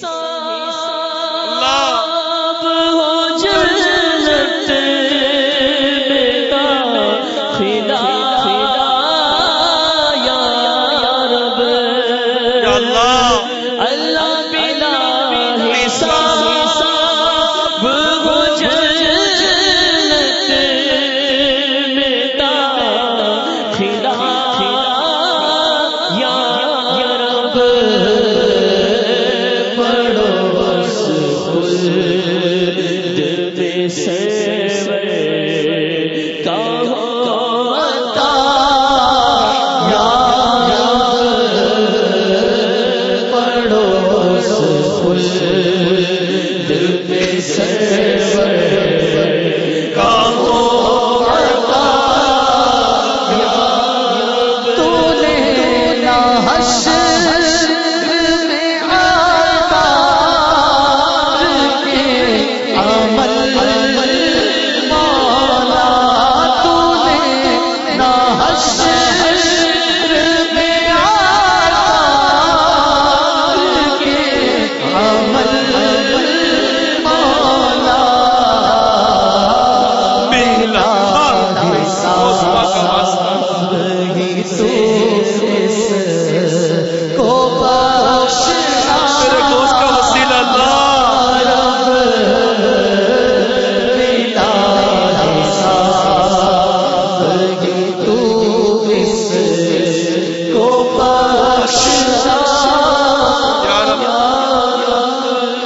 سو پڑوس سیور کا ہو